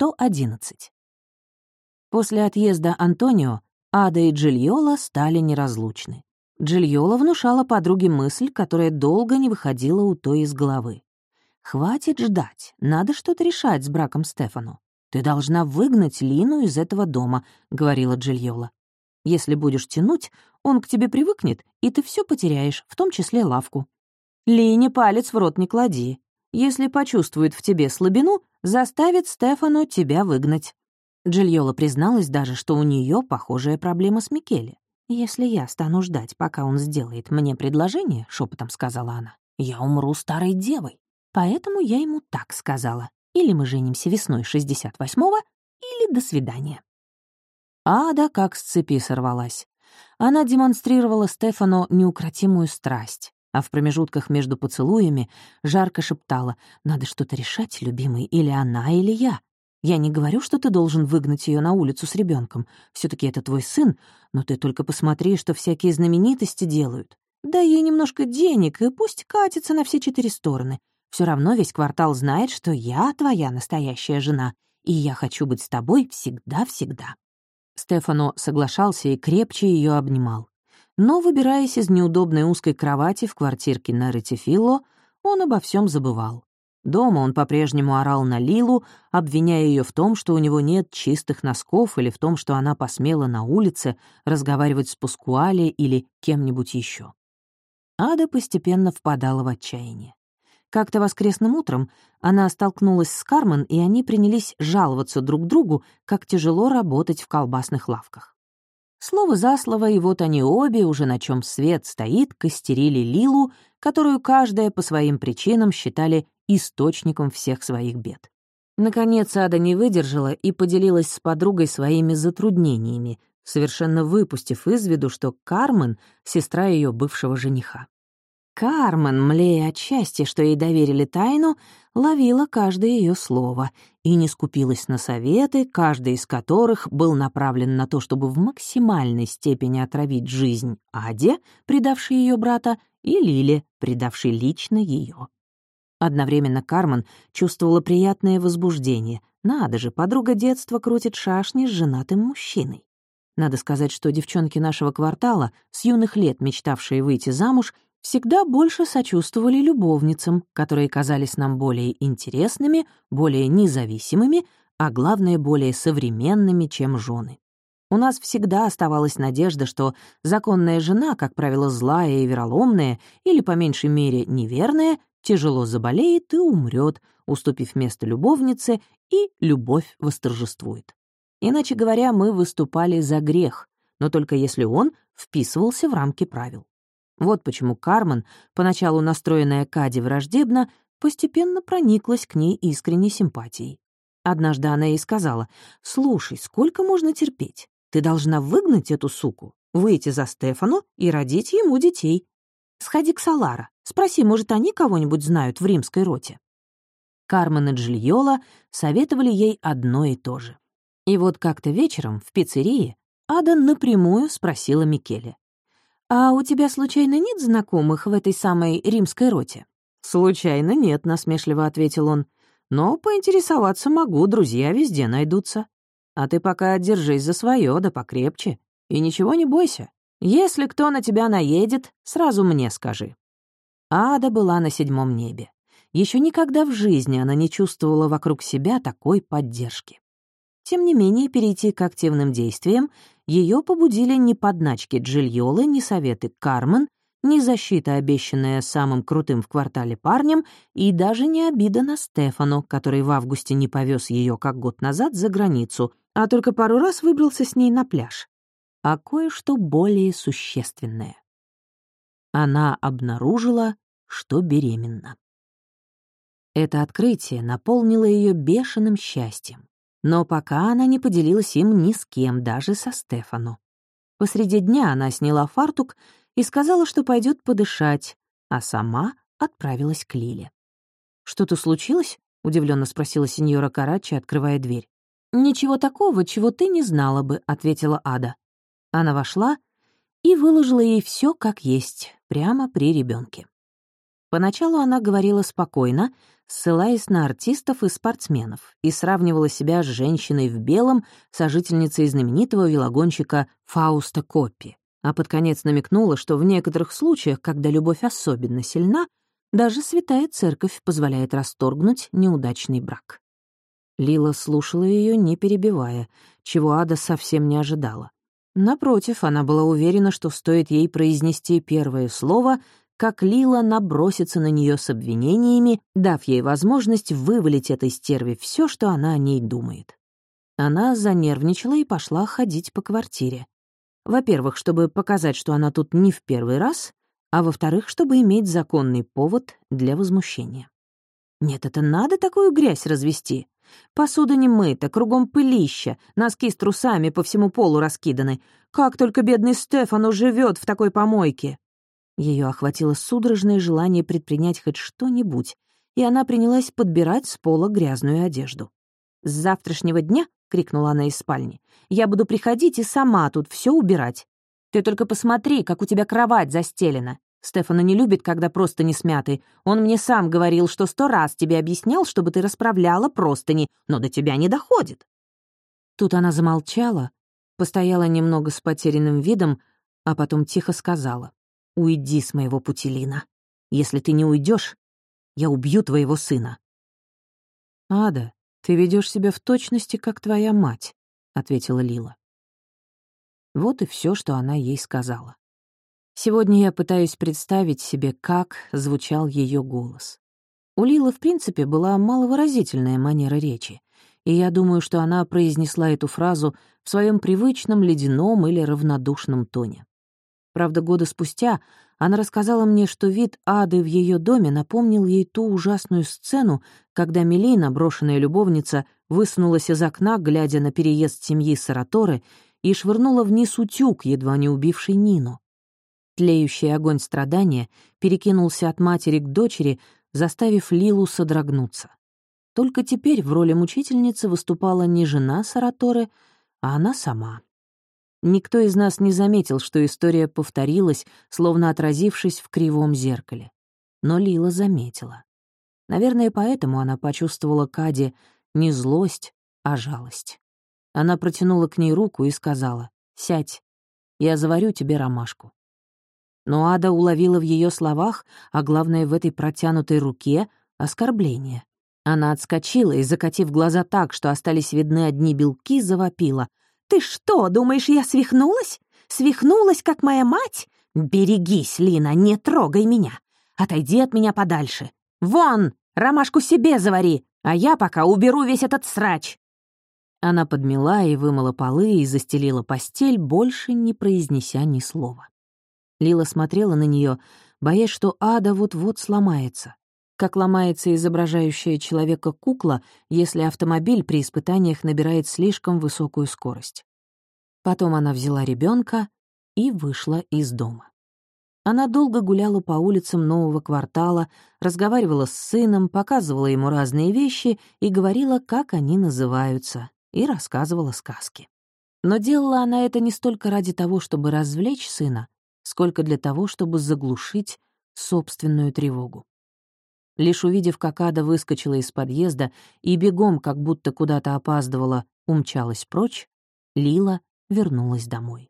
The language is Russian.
111. После отъезда Антонио Ада и Джильола стали неразлучны. Джильола внушала подруге мысль, которая долго не выходила у той из головы. «Хватит ждать, надо что-то решать с браком Стефану. Ты должна выгнать Лину из этого дома», — говорила Джильола. «Если будешь тянуть, он к тебе привыкнет, и ты все потеряешь, в том числе лавку. Лине палец в рот не клади. Если почувствует в тебе слабину, заставит Стефану тебя выгнать». Джильола призналась даже, что у нее похожая проблема с Микеле. «Если я стану ждать, пока он сделает мне предложение», — шепотом сказала она, — «я умру старой девой. Поэтому я ему так сказала. Или мы женимся весной 68-го, или до свидания». Ада как с цепи сорвалась. Она демонстрировала Стефану неукротимую страсть, а в промежутках между поцелуями жарко шептала «Надо что-то решать, любимый, или она, или я. Я не говорю, что ты должен выгнать ее на улицу с ребенком. все таки это твой сын, но ты только посмотри, что всякие знаменитости делают. Дай ей немножко денег, и пусть катится на все четыре стороны. Все равно весь квартал знает, что я твоя настоящая жена, и я хочу быть с тобой всегда-всегда». Стефано соглашался и крепче ее обнимал. Но, выбираясь из неудобной узкой кровати в квартирке на Ретифило, он обо всем забывал. Дома он по-прежнему орал на Лилу, обвиняя ее в том, что у него нет чистых носков или в том, что она посмела на улице разговаривать с Пускуале или кем-нибудь еще. Ада постепенно впадала в отчаяние. Как-то воскресным утром она столкнулась с Кармен, и они принялись жаловаться друг другу, как тяжело работать в колбасных лавках. Слово за слово, и вот они обе, уже на чем свет стоит, костерили Лилу, которую каждая по своим причинам считали источником всех своих бед. Наконец Ада не выдержала и поделилась с подругой своими затруднениями, совершенно выпустив из виду, что Кармен — сестра ее бывшего жениха. Кармен, млея от счастья, что ей доверили тайну, ловила каждое ее слово и не скупилась на советы, каждый из которых был направлен на то, чтобы в максимальной степени отравить жизнь Аде, предавшей ее брата, и Лиле, предавшей лично ее. Одновременно Кармен чувствовала приятное возбуждение. Надо же, подруга детства крутит шашни с женатым мужчиной. Надо сказать, что девчонки нашего квартала, с юных лет мечтавшие выйти замуж, всегда больше сочувствовали любовницам, которые казались нам более интересными, более независимыми, а главное, более современными, чем жены. У нас всегда оставалась надежда, что законная жена, как правило, злая и вероломная, или, по меньшей мере, неверная, тяжело заболеет и умрет, уступив место любовнице, и любовь восторжествует. Иначе говоря, мы выступали за грех, но только если он вписывался в рамки правил. Вот почему Кармен, поначалу настроенная Кади враждебно, постепенно прониклась к ней искренней симпатией. Однажды она ей сказала, «Слушай, сколько можно терпеть? Ты должна выгнать эту суку, выйти за Стефану и родить ему детей. Сходи к Салара, спроси, может, они кого-нибудь знают в римской роте». Кармен и Джильола советовали ей одно и то же. И вот как-то вечером в пиццерии Ада напрямую спросила Микеле. «А у тебя, случайно, нет знакомых в этой самой римской роте?» «Случайно нет», — насмешливо ответил он. «Но поинтересоваться могу, друзья везде найдутся. А ты пока держись за свое, да покрепче. И ничего не бойся. Если кто на тебя наедет, сразу мне скажи». Ада была на седьмом небе. Еще никогда в жизни она не чувствовала вокруг себя такой поддержки. Тем не менее, перейти к активным действиям ее побудили ни подначки Джильолы, ни советы Кармен, ни защита, обещанная самым крутым в квартале парнем, и даже не обида на Стефану, который в августе не повез ее как год назад за границу, а только пару раз выбрался с ней на пляж а кое-что более существенное. Она обнаружила, что беременна. Это открытие наполнило ее бешеным счастьем, но пока она не поделилась им ни с кем, даже со Стефану. Посреди дня она сняла фартук и сказала, что пойдет подышать, а сама отправилась к Лиле. «Что-то случилось?» — удивленно спросила сеньора Карачи, открывая дверь. «Ничего такого, чего ты не знала бы», — ответила Ада. Она вошла и выложила ей все как есть, прямо при ребенке. Поначалу она говорила спокойно, ссылаясь на артистов и спортсменов, и сравнивала себя с женщиной в белом, сожительницей знаменитого велогонщика Фауста Коппи, а под конец намекнула, что в некоторых случаях, когда любовь особенно сильна, даже святая церковь позволяет расторгнуть неудачный брак. Лила слушала ее, не перебивая, чего Ада совсем не ожидала. Напротив, она была уверена, что стоит ей произнести первое слово, как Лила набросится на нее с обвинениями, дав ей возможность вывалить этой стерве все, что она о ней думает. Она занервничала и пошла ходить по квартире. Во-первых, чтобы показать, что она тут не в первый раз, а во-вторых, чтобы иметь законный повод для возмущения. Нет, это надо такую грязь развести. Посуда не мыта, кругом пылища, носки с трусами по всему полу раскиданы. Как только бедный Стефану живет в такой помойке. Ее охватило судорожное желание предпринять хоть что-нибудь, и она принялась подбирать с пола грязную одежду. «С завтрашнего дня», — крикнула она из спальни, — «я буду приходить и сама тут все убирать. Ты только посмотри, как у тебя кровать застелена. Стефана не любит, когда просто не смяты. Он мне сам говорил, что сто раз тебе объяснял, чтобы ты расправляла простыни, но до тебя не доходит». Тут она замолчала, постояла немного с потерянным видом, а потом тихо сказала. Уйди с моего пути, Лина. Если ты не уйдешь, я убью твоего сына. Ада, ты ведешь себя в точности, как твоя мать, ответила Лила. Вот и все, что она ей сказала. Сегодня я пытаюсь представить себе, как звучал ее голос. У Лилы, в принципе, была маловыразительная манера речи, и я думаю, что она произнесла эту фразу в своем привычном ледяном или равнодушном тоне. Правда, года спустя она рассказала мне, что вид ады в ее доме напомнил ей ту ужасную сцену, когда Мелина, брошенная любовница, высунулась из окна, глядя на переезд семьи Сараторы, и швырнула вниз утюг, едва не убивший Нину. Тлеющий огонь страдания перекинулся от матери к дочери, заставив Лилу содрогнуться. Только теперь в роли мучительницы выступала не жена Сараторы, а она сама. Никто из нас не заметил, что история повторилась, словно отразившись в кривом зеркале. Но Лила заметила. Наверное, поэтому она почувствовала Каде не злость, а жалость. Она протянула к ней руку и сказала «Сядь, я заварю тебе ромашку». Но Ада уловила в ее словах, а главное, в этой протянутой руке, оскорбление. Она отскочила и, закатив глаза так, что остались видны одни белки, завопила. «Ты что, думаешь, я свихнулась? Свихнулась, как моя мать? Берегись, Лина, не трогай меня. Отойди от меня подальше. Вон, ромашку себе завари, а я пока уберу весь этот срач». Она подмела и вымыла полы и застелила постель, больше не произнеся ни слова. Лила смотрела на нее, боясь, что ада вот-вот сломается как ломается изображающая человека кукла, если автомобиль при испытаниях набирает слишком высокую скорость. Потом она взяла ребенка и вышла из дома. Она долго гуляла по улицам нового квартала, разговаривала с сыном, показывала ему разные вещи и говорила, как они называются, и рассказывала сказки. Но делала она это не столько ради того, чтобы развлечь сына, сколько для того, чтобы заглушить собственную тревогу. Лишь увидев, как Ада выскочила из подъезда и бегом, как будто куда-то опаздывала, умчалась прочь, Лила вернулась домой.